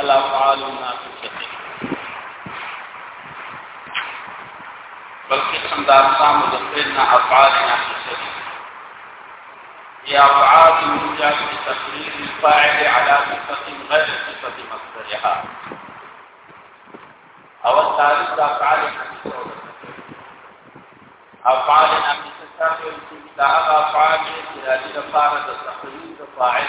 الافعال الناقصه بلکې څنګه اقسام د فعل نه افعال ناقصه دي يا افعال مجاز بتقرير الفاعل على صفه غير صفه مصدرها او الثالث افعال ناقصه افعال ناقصه تاسو چې دا افعال چې د لپاره د تقرير د فاعل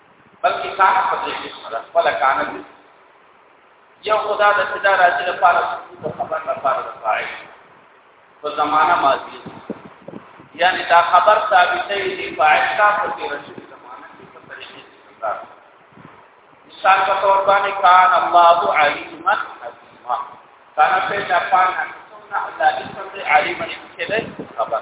بلکې کان په دې کې سره خپل کان دي یو خدا د صدا راځي لپاره د خبر لپاره د فاعل په زمانہ ماضی یعنی دا خبر ثابتې دي فاعل کا په دې رسول زمانہ کې په طریقې سره مثال په تور باندې کان الله علیما حکیما کان په ځپان نه الله دې څنګه علیما کې خبر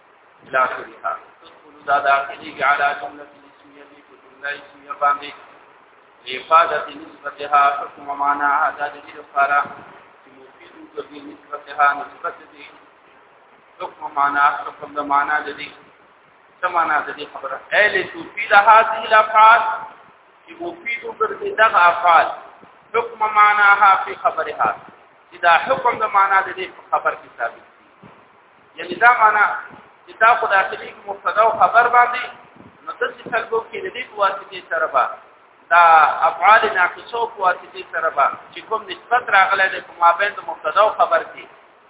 لا شريحه تدخل دا داخلي على جمله اسميه دي په جمله اسميه باندې لفاده نسبتها حكم معنا هذا دي لپاره چې مفيد کوي نسبتها نسبت دي حكم معنا حکم د معنا د دي سمانا د دې خبره اهل توفي د هذه الافعال چې مفيد کوي دغه افعال حکم معناها په خبرها چې دا حکم د معنا د دې خبر کې ثابت یعنی دا معنا چې دا خو داخلي مبتدا او خبر باندې نو د څه خلکو کې د دې په واسطه سره به دا افعال ناقصو په واسطه سره به چې کوم نسبت راغلی د مابین د مبتدا او خبر کې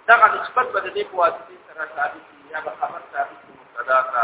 دغه نسبت به د دې په واسطه سره ثابت یا به خبر ثابت مبتدا ته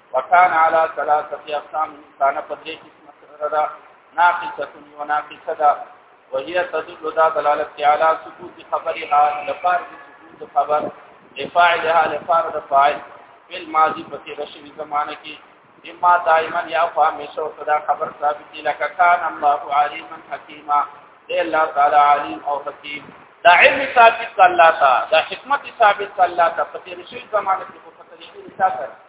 وکان علی ثلاثه اقسام کان په دې قسم سره دا ناقصه یو ناقصه دا وهي تدل دا دلالت علی ثبوت خبرها لپار دي ثبوت خبر لفاعلها لپار د فاعل فل ماضی په تیر شوی زمانه کې اما دائما یا فهمیشه صدا خبر ثابت لکه کان الله علیما حکیما اے الله تعالی علیم او حکیم دا علم ثابت الله تعالی دا حکمت ثابت الله تعالی په تیر شوی زمانه کې په تیر شوی ثابت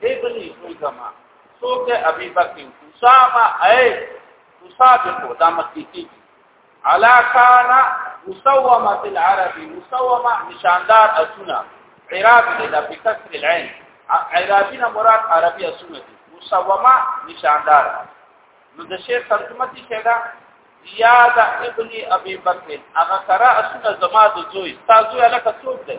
اے بنی کوئی زما سو کہ ابی بکر اسامہ اے مصادق دا مکی کی علا کان مسومه العرب مسومه نشاندار اسونه عراب دې دا بکسر العين عرابی نه مراد عربي اسونه دي مسومه نشاندار نو د شیخ ترجمه دي شهدا زیاد ابن ابي بکر هغه کرا اسونه زما د زوی تاسو الکه څوک دی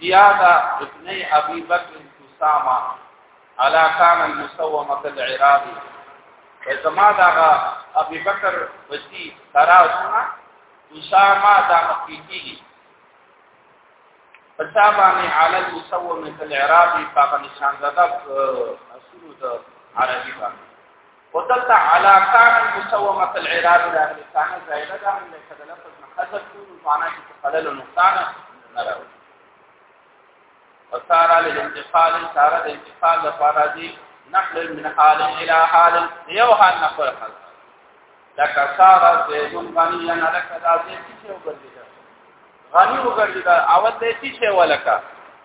زیاده ابن ابي بکر اسامه علا کان المسومه العراقي زما دا ابي بکر بچي ترازونه اسامه دا مخکيږي فصابانه علی المسومه العراقي فقط نشان زده اصول د عربي باندې ودلته علا کان المسومه العراق د امریکان زائده ده من ليس د لفظ حذف ټول معنا کې خلل او نقصان نه راوي وصار للانتقال صار الانتقال لپاره دي نقل من حال الى حال یو حال نه پر حال لك صار زيد غنيا لك ذا زيد چې وګرځي غني وګرځي اول دې چې ولکه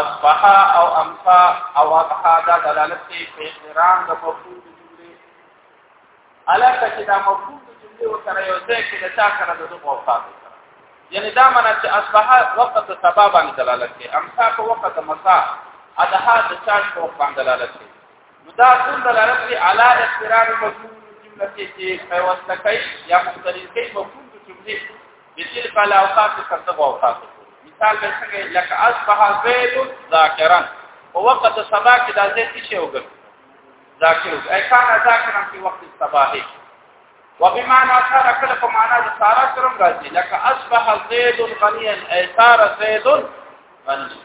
اصبحا او امسا او اضحا دا دلالت کوي په احترام د مفهوم د جملې علاوه چې دا مفهوم د جملې او سره یو ځای کې د چا سره د دوه اوقات یعنی دا معنی چې اصبحا وخت د سبا باندې دلالت کوي امسا په وخت د مسا اضحا د چا په وخت باندې دلالت کوي نو دا ټول دلالت کوي علی احترام مفهوم د جملې چې په واسطه کوي یا مختلفې مفهوم د جملې مثل قال اوقات تصدق اوقات مثال به څنګه لکه اصبح زید ذاکرا په وخت سبا کې دا زید څه شي وګړي ذاکر اي کان ذاکرا په وخت صباح وبمعنى اثر کله په معنا د سارا کرم راځي لکه اصبح زید غنيا اي صار زید غني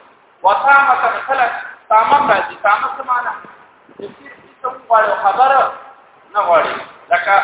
وقامت کله تمام راځي تمام څه معنا چې څه غواړي خبره نه غواړي لکه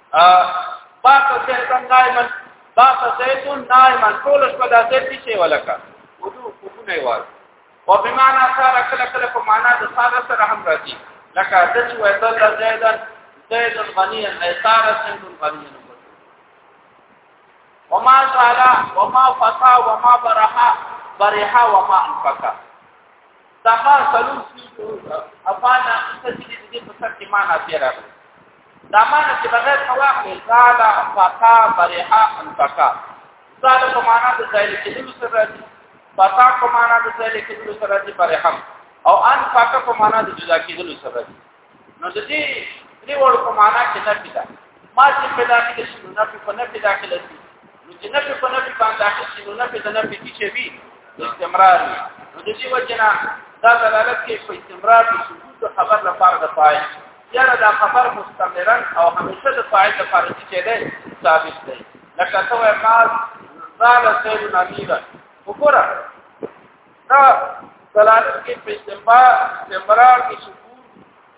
بات زیتون نایمن بات زیتون نایمن ټول شپه د زیت شي ولکه وضو کوو نه وایي او په معنا سره کله کله په معنا د ساده سره هم راځي لکه د چې وایي د زیدن زیدن غنی ایثار زیدن غنی وما صالا وما فتا وما برها برها وما انفقا دا خاص سلوک افانا څه چې دې په سر کې معنا پیرا دا معنی چې بغیر طواف نه زالا فتا برها انتکا زالا په معنا د ځای کې د سر راځي فتا په معنا د ځای کې د سر راځي برهم او ان فتا په معنا د جدا کې د سر راځي نو د دې دې وړو په معنا کې نه پیدا ما چې پیدا کې شنو نه په نه پیدا کې لسی نو چې نفي په نفي باندې اخیستي نو نفي د نفي کې شي وي استمرار وي نو د دې وجنه دا دلالت کوي په استمرار د ثبوت خبر لپاره د فاعل یاره دا خبر مستمرا او همیشه د فاعل لپاره چې دی ثابت دی لکه څو مال زال سیر نبیرا وګوره دا دلالت کوي په استمرار استمرار د ثبوت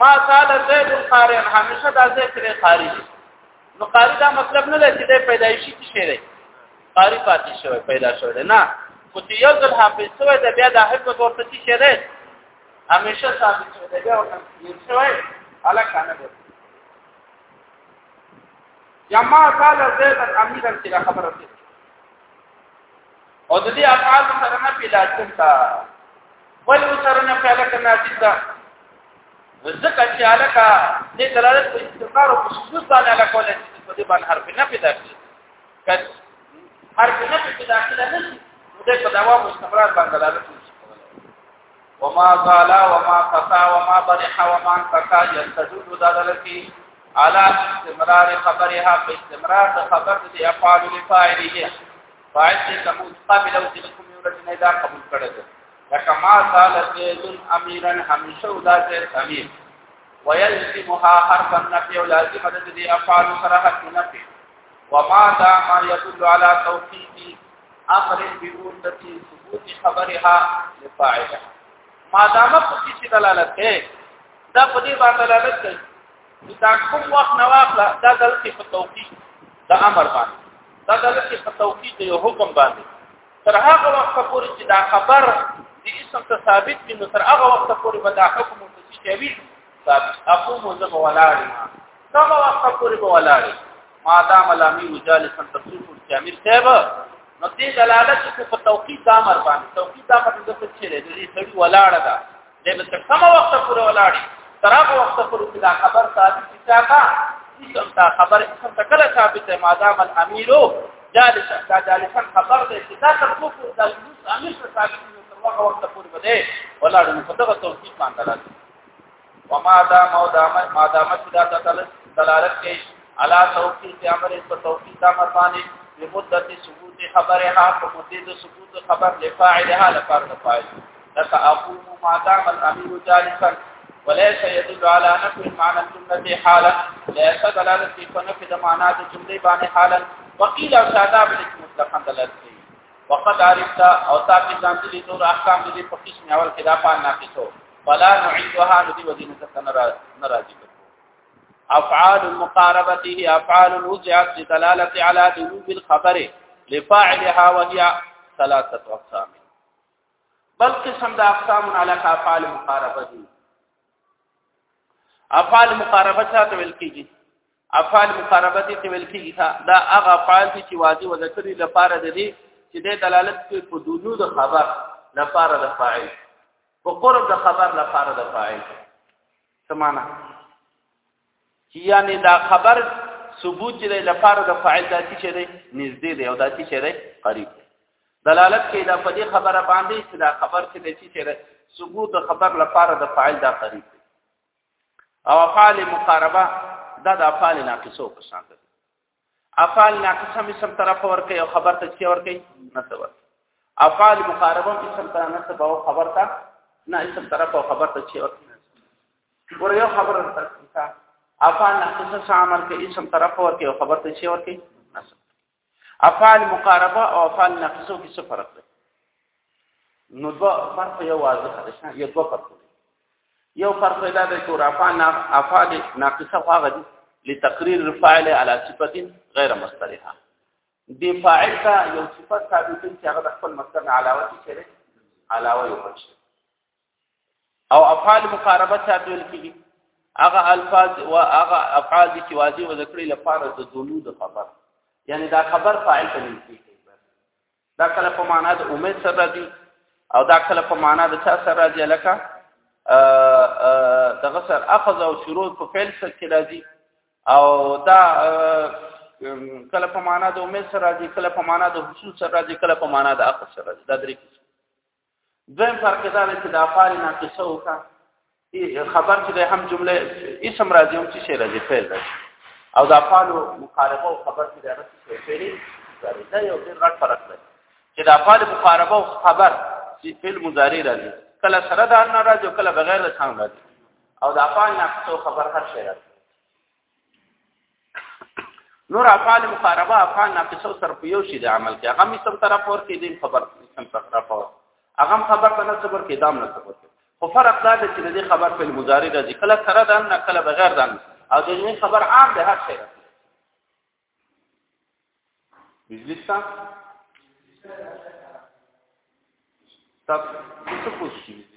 ما قال زید قارئ همیشه دا زید تر قاری نو قاری دا مطلب نه دی چې د پیدایشي کې شی دی قاری پاتې شوی پیدا شوی نه خو چې یو ځل حافظ شوی د بیا د حفظ ورته چې شی دی همیشه ثابت شوی دی بیا ورته شوی علا کنه دی یا ما قال زید امیر چې خبره او د دې افعال سره نه پیدا کړتا بل سره نه پیدا کنا چې دا ځکه چې علاقه دې دلالت په استقرار او خصوص باندې علاقه ولې په دې باندې حرف نه پیدا کړي کله حرف نه پیدا کړي نه شي دې په دوا مستمرات باندې دلالت کوي وما قال وما قطع وما برح وما انتقى يستدل دلالت على استمرار خبرها په استمرار د خبر د افعال لفاعله فاعل دې کوم قابل او دې کوم یو رجنه دا قبول کړی دی لکه ما سال زید امیرا همیشه او دا زید امیر ويلزمها حرف النفي ولازم د دې افعال سره حرف نفي وما دا ما يدل على توقيت امر بوجودة ثبوت خبرها لفاعلها ما دام په دې دلالت کوي دا په دې باندې دلالت کوي دا کوم وخت نواخله دا دلته په توقيت د امر باندې دا د لکه په توقیت یو حکم باندې تر هغه وخت پورې چې دا خبر د اسم ته ثابت وي نو تر هغه وخت پورې به دا حکم متشابه ثابت اقوم زم ولاړی هغه وخت پورې به ولاړی ما دام لامی وجالسن تصوف الجامر صاحب نو دې دلالت کوي په توقیت د امر باندې توقیت د امر د څه چیرې د دې سړي ولاړه ده دې به تر کومه وخت پورې ولاړ تر هغه وخت پورې چې دا خبر ثابت شي تا اسم تا خبر اسم تا کله ثابت دی مادام الامیر جالس دا جالس خبر دی چې دا تر څو پورې دا امیر ثابت دی تر هغه وخت پورې به دی ولاړ نو په دغه توصیف باندې راځي وما دام او دام ما دامت دا دلالت کوي علا توقیت امر په توقیت امر باندې لمدت ثبوت خبرها په مدد ثبوت خبر لفاعلها لپاره د فاعل لك اقوم ما دام الامير جالسا وليس يدل على نفي معنى الجمله حالا ليس دلاله في نفي د معنا د جمله باندې حالا وقيل او ساده بل مطلقا دلاله کوي وقد عرفت او تاسو ځان دي نور احکام دي په قسم اول کې دا پان ناقصو ولا نعيدها ندي ودين تنرا ناراضي افعال مقاربته افعال وضعت لدلاله على دلوب الخبر لفاعلها وهي ثلاثه اقسام بل قسم د اقسام على افعال مقاربته افعال مقاربه ته ویل کیږي افعال مقاربه ته ویل کیږي دا هغه افعال چې واجب وذکر لپاره د دې چې د دلالت کوي په دونو د خبر لپاره د فاعل په قرب د خبر لپاره د فاعل سمانا چې یعنی دا خبر ثبوت چې د لپاره د فاعل داتی چې دی نږدې دی او داتی چې دی قریب دی دلالت کوي دا په دې خبره باندې چې دا خبر چې دی چې دی ثبوت د خبر لپاره د فاعل دا قریب دی او افعال مقاربه دا د افعال ناقصو په شان دي افعال ناقصه هم اسم طرف ورکه او خبر ته څه ورکه نسب افعال مقاربه هم اسم طرف نسب او خبر ته نه اسم طرف او خبر ته څه ورکه ور یو خبر ورکه افعال ناقصه شامل کې اسم طرف ورکه او خبر ته څه ورکه نسب افعال مقاربه او افعال ناقصه کې څه فرق دی نو دو فرق یو واضح ده شان یو دو فرق دی یو فرق دا دی چې رفع نه افعال ناقصه هغه دي لتقرير الفاعل على صفه غیر مصدرها دی فاعل ته یو صفت ثابت چې هغه د خپل مصدر نه علاوه شي چیرې علاوه یو پچ او افعال مقاربه ثابت کیږي هغه الفاظ او هغه افعال چې واضح وذکرې لپاره د دلو د خبر یعنی دا خبر فاعل ته نږدې دا کله په معنا د امید سره راځي او دا کله په معنا د چا سره راځي لکه دغه سره اخذ او شروع په فعل سره کې راځي او دا کله په معنا د امید سره راځي کله په معنا د حصول سره راځي کله په معنا د اخذ سره راځي دا درې دویم فرق دا دی چې د افعال ناقصه وکا خبر چې هم جمله اسم راځي هم چې شی راځي فعل راځي او د افعال مقاربه او خبر چې هغه څه فعل راځي دا یو ډېر غټ فرق دی چې د افعال مقاربه او خبر چې فعل مضارع راځي کله سره د ان راځي او کله بغیر د څنګه راځي او د افعال ناقصه خبر هر شی راځي نور افعال مقاربه افعال ناقصه سره په یو شی د عمل کې هغه می سم طرف ور کې دین خبر سم طرف ور هغه خبر په نسب ور کې دام نسب ور خو فرق دا دی چې د خبر په مضارع راځي کله سره دان نه کله بغیر دان او د دې خبر عام ده هر شی بجلی ستا تاسو څه پوښتنه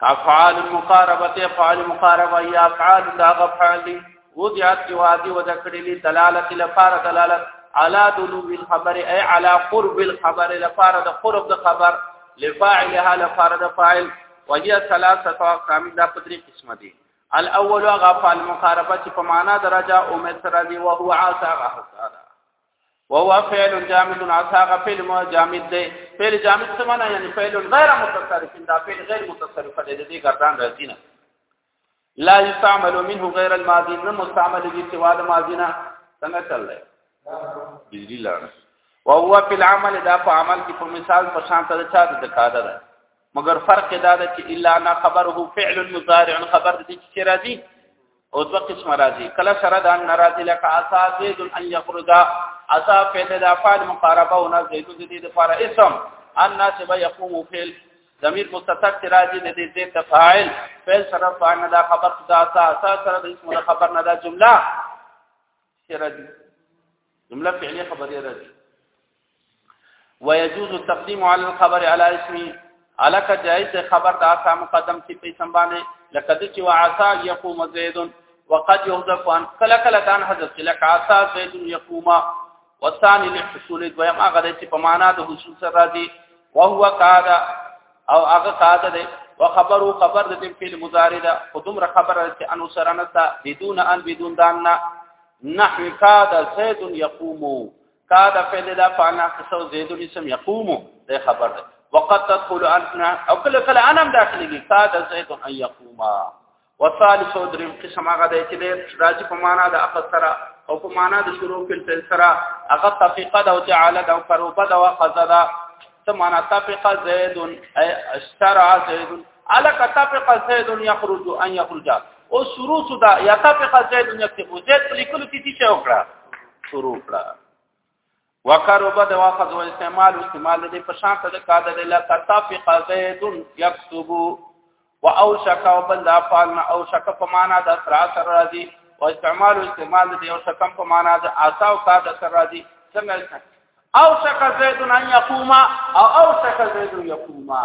افعال مقاربه افعال مقاربه یا افعال دا غفعل دی وضعت کی وادی و ذکری لی دلالت لپار دلالت علا دلو الخبر ای علا قرب الخبر لپار دا قرب دا خبر لفاعلها لپار دا فاعل وهي ثلاثه اقسام دا پدری قسم دی الاول غفعل مقاربه چې په معنا درجه او مثر دی او هو عاصغه وهو فعل جامد عصاغه فعل مو جامد دی فعل جامد څه معنی یعنی فعل غیر متصرف دا فعل غیر متصرف دی د دې ګردان راځي نه لا يستعمل منه غیر الماضي نه مستعمل دي سوا د ماضي نه څنګه چل دی بجلی لاړ وهو فی العمل دا په عمل کې په مثال په شان ته چا د کاده ده مګر فرق دا ده چې الا انا خبره فعل مضارع خبر دي چې راځي او دو قسم راځي کله سره دا ناراضي لکه اسا زید ان یخرج اسا فعل د افعال مقاربه او نه زید د دې لپاره اسم ان ناسب یقوم فعل ضمیر مستتر راځي د دې زید فاعل فعل سره فاعل نه دا خبر دا اسا اسا سره د اسم خبر نه دا جمله چې راځي جمله فعلیه خبریه ده ويجوز التقديم على الخبر على اسمه الک جائز خبر دا سا مقدم کی په اسم باندې لکه د چې وعسا يقوم زيد وقد يحذف عن کله کله دان حذف لکه عسا زيد يقوم والثاني لحصول دویم هغه د چې په معنا د حصول سره راځي وهو قاعده او هغه قاعده ده وخبرو خبر د فعل مضارع ده خودم خبر چې انو سره نه بدون ان بدون دان نه نحو کاد زید یقوم کاد فعل لا فعل ناقص زید اسم یقوم ده خبر ده وقد تدخل انتنا او کله کله انم داخلي کاد زید ان یقوم وثالث دریم قسم هغه دی چې راځي په معنا د اخر سره او په معنا د شروع په سره هغه تفقه او جعل او قربه او قزدا ته معنا تفقه زید اشترى زید على كتاب قصيد يخرج أن يخرج او شروع سودا یا تا په خزید نه کې خو زید په لیکلو کې څه وکړه شروع کړه وکړو به د واخذ او استعمال استعمال دې په شان ته د قاعده د لا تطابق زید یكتب و او شک او بل دا فعل او شک په معنا د اسرا سره راځي او استعمال استعمال دې او شک په معنا د آسا او قاعده سره راځي څنګه او شک زید ان یقوما او او شک زید یقوما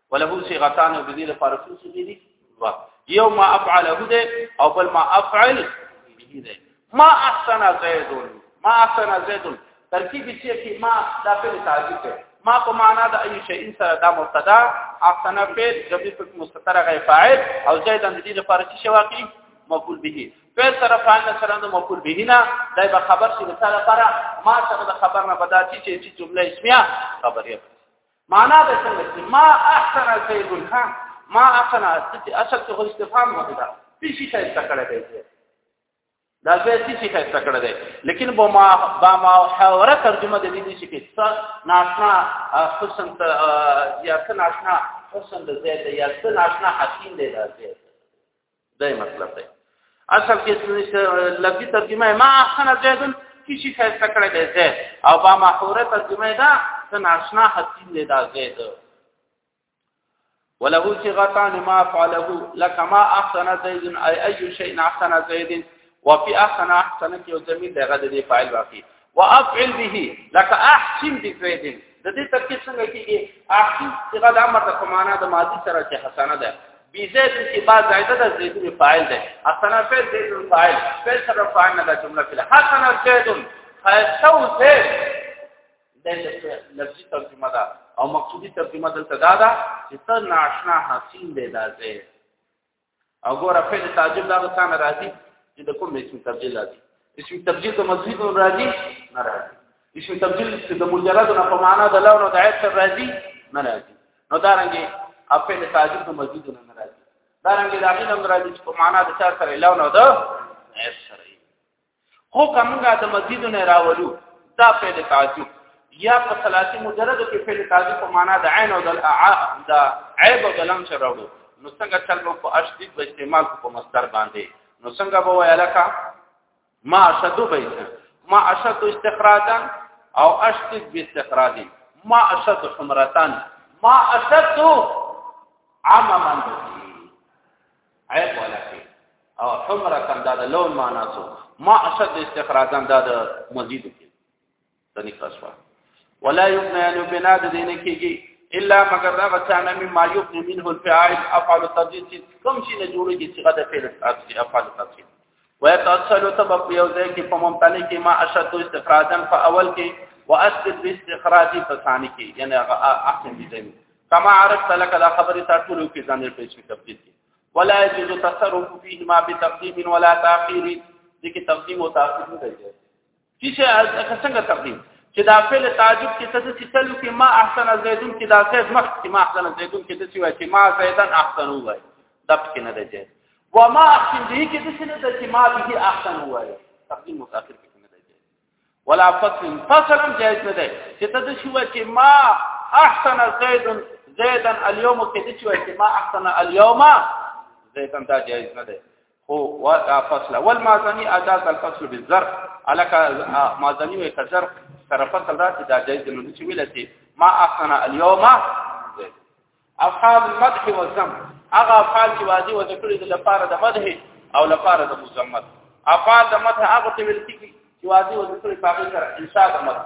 وله صيغتان او دې لپاره څه څه دي یو ما افعله دې او بل ما افعل دې ما احسن زید ما احسن زید ترکیب چې کې ما دا په تعریف ده ما په معنا د اي شي ان سره دا مبتدا احسن فعل جبي په مستتر غي فاعل او زید د دې لپاره چې واقعي مفعول به فعل سره فاعل نه سره د مفعول به نه دا به خبر شي د سره لپاره ما سره د خبر نه بداتي چې جمله اسميه خبريه معنا به څنګه چې ما احسن سید ها ما احسن چې اصل ته استفهام وته دا پیشي شای تکړه دی دا به چې شای تکړه دی لیکن با ما با ما حوره ترجمه د دې چې کې څه ناشنا حسن ته یا څه ناشنا حسن د زید یا څه ناشنا حکیم دی دا زید دا مطلب دی اصل کې لفظي ترجمه ما احسن زید کی شي خیر کړه دی زید او با محوره ترجمه دا سن آشنا حسین دی دا زید وله صيغتان ما فعله لك ما احسن زيد اي اي شيء احسن زيد وفي احسن احسن کې او زمين دغه د فاعل واقع وافعل به لك احسن بزيد د دې ترکیب څنګه کیږي احسن صيغه د امر د معنا د ماضي سره چې حسنه ده بزيد کې بعد زائده ده زيد فاعل ده حسنه فعل زيد فاعل فعل سره فاعل نه ده جمله فعل حسنه زيد فاستو زيد د لفظي ترجمه ده او مقصودی ترجمه دلته دا ده چې ته ناشنا حسین دی دا زيد او ګوره فعل تعجب دا څه نه راځي چې د کوم اسم تبديل راځي اسم تبديل د مزيد راځي نه راځي اسم تبديل چې د مجرد نه په معنا د لون او د عیب سره راځي نه راځي نو دا رنګي افعل تعجب د مزيد نه راځي دا رنګي د اخر نه راځي چې په معنا د چا سره لون او د عیب سره خو کومه د مزید نه راولو دا فعل تعجب یا په ثلاثي مجرد کې فعل تعجب په معنا د عین او د الاعاء د عیب او د لم سره راوړو نو څنګه چل مو په اشدید به استعمال کو په مصدر باندې نو څنګه به وای لکه ما اشد بیت ما اشد استخراجا او اشدید باستخراج ما اشد حمرتان ما اشد عمما عیب ولا کې او حمره کم دا د لون معنا سو ما اشد استخراجا دا د مزید کې د نکاسوا ولا یبنى ان بنا د دین کېږي الا مگر دا غچانه می ما یبنى منه الفاعل افعل تفضیل کوم شي نه جوړيږي چې غدا فعل تفضیل افعل تفضیل ويتوصل تب په یو ځای کې په ممتنه کې ما اشد استخراجا په اول کې واسد باستخراجي په ثاني کې یعنی احسن دي ځای کما عرفت لك دا خبره تا ټول کې ځان په اسم تفصیل کې ولا يجوز تصرف فيهما بتقديم ولا تاخير دي کې تقديم او تاخير نه دی چې څه څنګه تقدیم چې دا فعل تعجب کې څه څه تلو کې ما احسن زیدون کې دا زید مخ کې ما احسن زیدون کې د څه وایي چې ما زیدن احسن وای دب کې نه دی و ما احسن دې کې د څه نه چې ما به احسن وای تقدیم متأخر کې نه دی ولا فصل فصل جائز نه دی چې ته څه وایي چې ما احسن زیدون زیدن اليوم کې د څه وایي چې ما احسن اليوم زیدن دا جائز نه دی خو ودا فصل اول مازنی ادا د فصل بالظرف الک مازنی و کذر سره فصل راځي دا جایز نو چې ویل چې ما احسن اليوم افعال المدح والذم هغه افعال چې واجب و ذکر دي لپاره د مدح او لپاره د مذمت افعال د مدح هغه ته ویل کیږي چې واجب و ذکر په هغه سره انشاء د مدح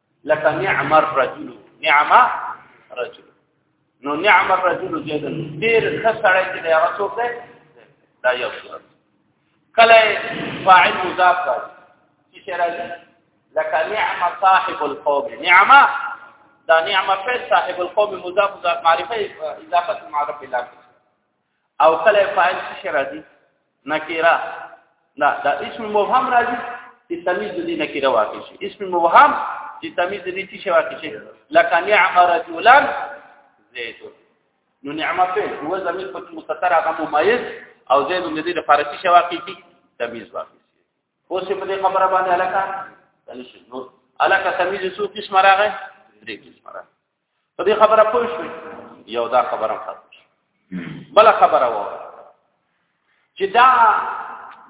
لك نعم الرجل نعم رجل نو نعم الرجل جدا ډیر خسړی چې دا رسول دی دا یو صورت کله فاعل مضاف کړ چې شرایط لك نعم صاحب القوم نعم دا نعم فعل صاحب القوم مضاف مضاف معرفه اضافه معرفه الاخر او کله فاعل څه راځي نکره دا دا اسم مبهم راځي چې تمیز دې نکره واقع شي اسم مبهم چې تمیز دې څه شي واقع شي لکه نعم رجلان زید نو نعمت فعل هو زمير په مستتر هغه مميز او زید دې د فارسی شي واقع شي تمیز واقع شي اوس په دې خبره باندې علاقه نو علاقه تمیز څو قسم راغی درې قسم راغی په دې خبره پوه شو یو دا خبره ختم شو بل خبره و چې دا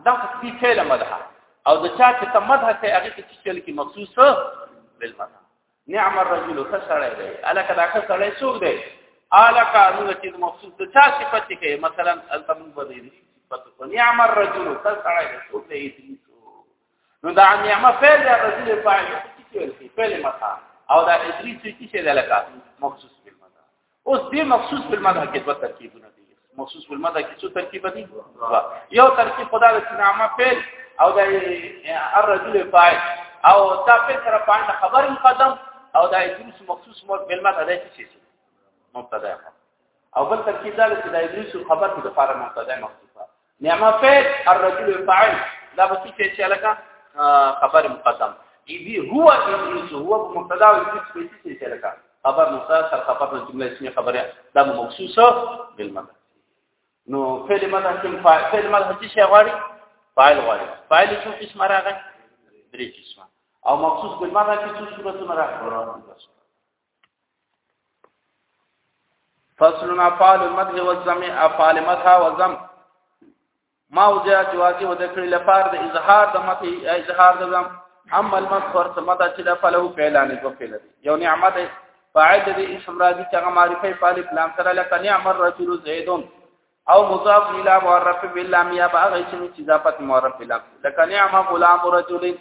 دا څه فعل مدح او د چا چې تمدح ته هغه کې چې چل کې مخصوص بالمدح نعم الرجل تسړی دی الک دا تسړی څوک دی الک نو چې مخصوص د چا صفت کې مثلا التمن بدی صفت نعم الرجل تسړی څوک دی نو دا نعمه فعل یا رجل فاعل څه ویل کی فعل متا او دا ادری څه کی شه دلکا مخصوص بالمتا اوس دې مخصوص بالمتا کې دوه ترکیبونه دي مخصوص بالمتا کې څو ترکیب دي یو ترکیب خدا د نعمه فعل او دا الرجل فاعل او دا په سره باندې خبر مقدم او دا ادری مخصوص مو بالمتا ده چې څه مبتدا او بل ترکیب دا چې دا ادری خبر د فارم مبتدا مخصوص نعمه فعل الرجل فاعل دا به څه چې لکه خبر مقدم اذي هو ادريس هو مبتدا او ادريس به څه چې لکه خبر مبتدا سر خبر نه جمله اسمي خبره دا مخصوصه بالمدى نو فعل مدى کوم فعل مدى څه شي غواړي فاعل غواړي فاعل څو قسم راغی درې قسمه او مخصوص بالمدى کې څو صورتونه راغلي فصل افعال المدح والذم افعال مدح وذم ما وجه جوازي وذکر لپاره د اظهار د مدح اظهار د ذم اما المدح ورته مدح چې د فلو فعلان کو فعل دي یو نعمت فاعل دي اسم راځي چې هغه معرفه فعل کلام سره لکه نعم الرجل زيدون او مضاف الى معرف باللام یا باغ چې اضافه معرف باللام لکه نعم غلام رجل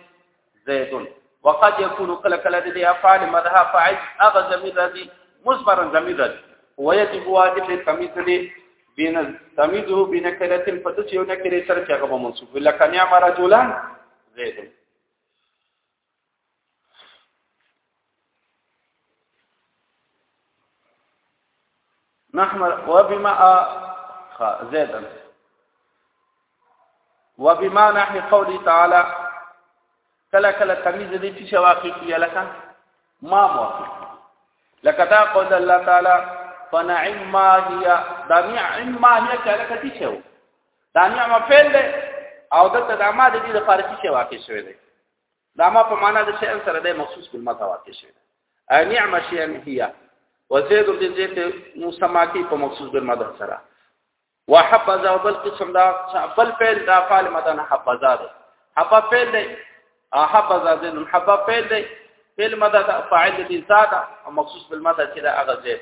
زید وقد يكون کله کله د افعال مدها فاعل اغه ضمیر راځي مصبر ضمیر راځي ويجب واجب تمیز دي بین تمیزه بین کلته فتش یو نکره سره چې هغه منصوب لکه نعم رجلان زید نحمد وبما زيدا وبما نحي قولي تعالى کله کله تمیز دې چې شواقی کیه لکه ما موافق لکه دا قول الله تعالی فنعم ما هي دا نعم ما هي کله کتی شو دا نعمه فعل ده او دته د ما د دې لپاره چې واقع شوی دی دا ما په معنا د شیء سره د مخصوص کلمه ته واقع شي نعم شیء هي وزید د زید مسما کی په مخصوص د مدح سره وحبذا وبل قسم دا بل فعل دا فعل مدن حبذا ده حبا فعل ده حبذا زید حبا فعل ده فعل مدد فاعل دي زاد او مخصوص بالمدد چې دا هغه زید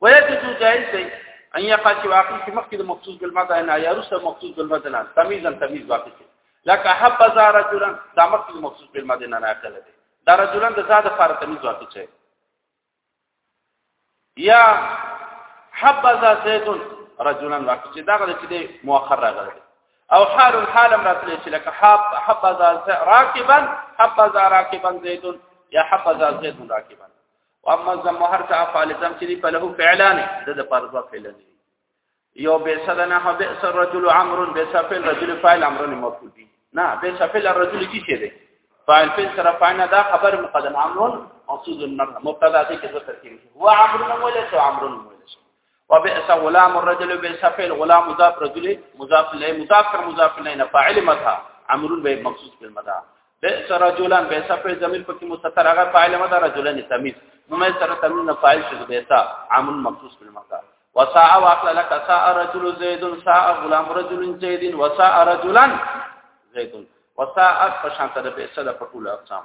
ويجوز جائز دی ان يقع چې واقع کې مخکې د مخصوص بالمد نه یا رسو مخصوص بالمد نه تمیزا تمیز واقع کې لکه حب زار رجلن دا مخکې مخصوص بالمد نه نه کړل دی دا رجلن د زاد فار تمیز واقع شي یا حب زار زید رجلن واقع چې دا غل چې دی مؤخر راغلی او حال الحال راتلی چې لکه حب حب زار راکبا حب زار راکبا زید یا حب زار زید راکبا اما زم هر څه افعال زم چې دی په له فعلان د د پر دوه فعلان یو به سدنا هو به سر رجل امر به سفل رجل فاعل امر مفعول به نه به سفل الرجل کی شه دی فاعل فعل سره فاعل دا خبر مقدم امر موصول النر مبتدا دې کې ذکر کیږي هو امر ولس امر ولس وبئس غلام الرجل بئس فعل غلام مضاف رجل مضاف الیه مضاف کر مضاف الیه نه فاعل متا امر به مخصوص په مدا بئس رجلا بئس فعل ضمیر پکې مستتر هغه فاعل مدا رجلن تمیز نو مې سره تمیز نه فاعل شو بئس امر مخصوص په مدا وساء واقل لك ساء رجل زيد ساء غلام رجل زيد وساء رجلا زيد وساء فشانت د بئس د پټول اقسام